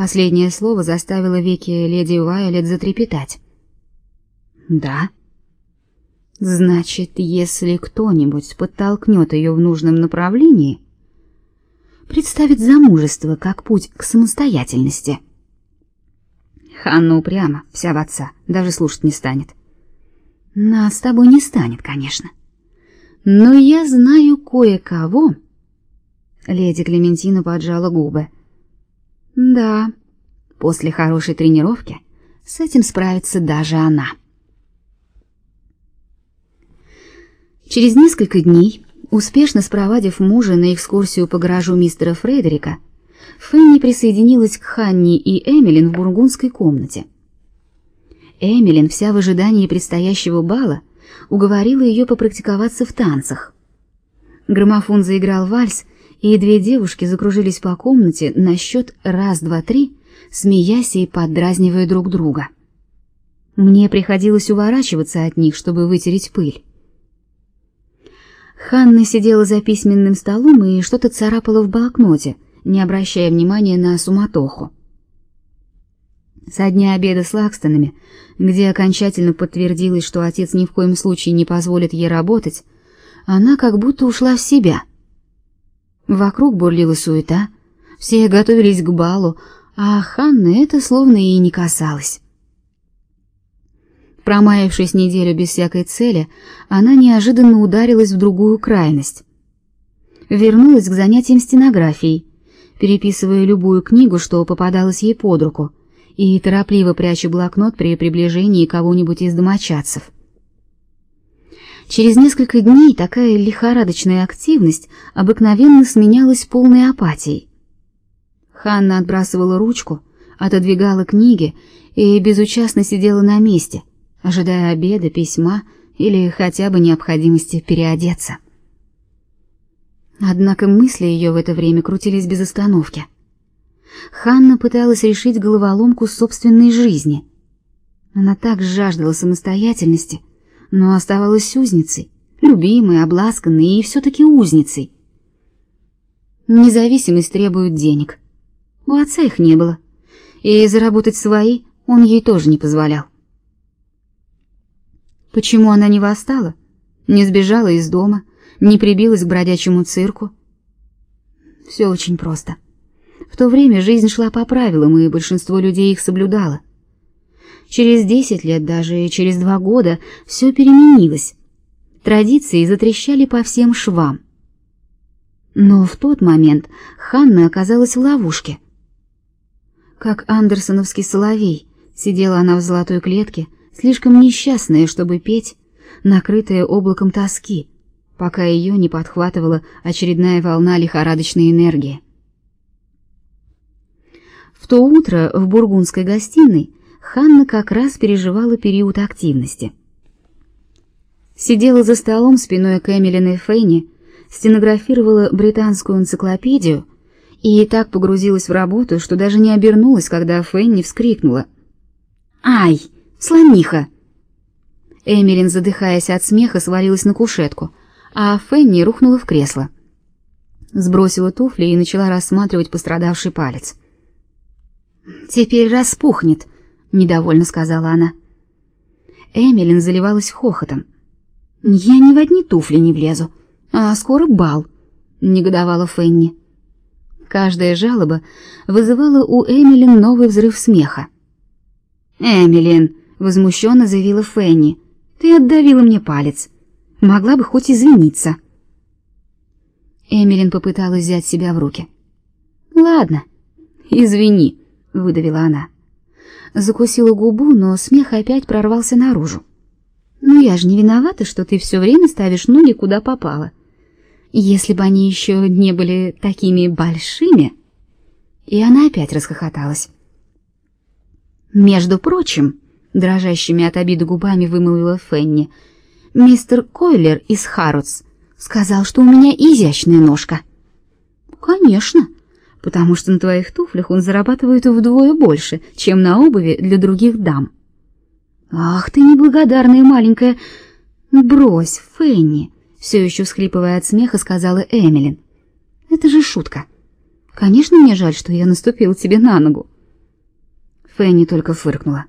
Последнее слово заставило веки леди Вайолет затрепетать. Да. Значит, если кто-нибудь подтолкнет ее в нужном направлении, представит замужество как путь к самостоятельности. Ханна упряма, вся в отца, даже слушать не станет. Нас с тобой не станет, конечно. Но я знаю кое-кого. Леди Клементина поджала губы. Да, после хорошей тренировки с этим справится даже она. Через несколько дней, успешно спровадив мужа на экскурсию по гаражу мистера Фредерика, Фенни присоединилась к Ханни и Эмилин в бургундской комнате. Эмилин, вся в ожидании предстоящего бала, уговорила ее попрактиковаться в танцах. Граммофон заиграл вальс, и две девушки закружились по комнате на счет раз-два-три, смеясь и поддразнивая друг друга. Мне приходилось уворачиваться от них, чтобы вытереть пыль. Ханна сидела за письменным столом и что-то царапала в блокноте, не обращая внимания на суматоху. Со дня обеда с Лакстонами, где окончательно подтвердилось, что отец ни в коем случае не позволит ей работать, она как будто ушла в себя. Вокруг бурлила суета, все готовились к балу, а Ханны это словно и не касалось. Промаявшись неделю без всякой цели, она неожиданно ударилась в другую крайность. Вернулась к занятиям стенографией, переписывая любую книгу, что попадалась ей под руку, и торопливо пряча блокнот при приближении кого-нибудь из домочадцев. Через несколько дней такая лихорадочная активность обыкновенно сменялась полной апатией. Ханна отбрасывала ручку, отодвигала книги и безучастно сидела на месте, ожидая обеда, письма или хотя бы необходимости переодеться. Однако мысли ее в это время крутились без остановки. Ханна пыталась решить головоломку собственной жизни. Она так жаждала самостоятельности, но оставалась узницей, любимой, обласканной и все-таки узницей. Независимость требует денег. У отца их не было, и заработать свои он ей тоже не позволял. Почему она не восстала? Не сбежала из дома, не прибилась к бродячему цирку? Все очень просто. В то время жизнь шла по правилам, и большинство людей их соблюдало. Через десять лет, даже через два года все переменилось. Традиции затрещали по всем швам. Но в тот момент Ханна оказалась в ловушке. Как андерсоновский соловей, сидела она в золотой клетке, слишком несчастная, чтобы петь, накрытая облаком тоски, пока ее не подхватывала очередная волна лихорадочной энергии. В то утро в бургундской гостиной Ханна как раз переживала период активности. Сидела за столом спиной к Эмилин и Фейни, стенографировала британскую энциклопедию и так погрузилась в работу, что даже не обернулась, когда Фенни вскрикнула. «Ай!» Слониха!» Эмилин, задыхаясь от смеха, свалилась на кушетку, а Фенни рухнула в кресло. Сбросила туфли и начала рассматривать пострадавший палец. «Теперь распухнет», — недовольно сказала она. Эмилин заливалась хохотом. «Я ни в одни туфли не влезу, а скоро бал», — негодовала Фенни. Каждая жалоба вызывала у Эмилин новый взрыв смеха. «Эмилин!» возмущенно заявила Фенни. Ты отдавила мне палец. Могла бы хоть извиниться. Эмилин попыталась взять себя в руки. Ладно, извини, выдавила она. Закусила губу, но смех опять прорвался наружу. Ну я же не виновата, что ты все время ставишь ноги куда попало. Если бы они еще не были такими большими. И она опять расхохоталась. Между прочим, дрожащими от обиды губами вымолвила Фенни. Мистер Койлер из Харротс сказал, что у меня изящная ножка. Конечно, потому что на твоих туфлях он зарабатывает вдвое больше, чем на обуви для других дам. Ах ты неблагодарная маленькая. Брось, Фенни, все еще схлипывая от смеха, сказала Эмилин. Это же шутка. Конечно, мне жаль, что я наступила тебе на ногу. Фенни только фыркнула.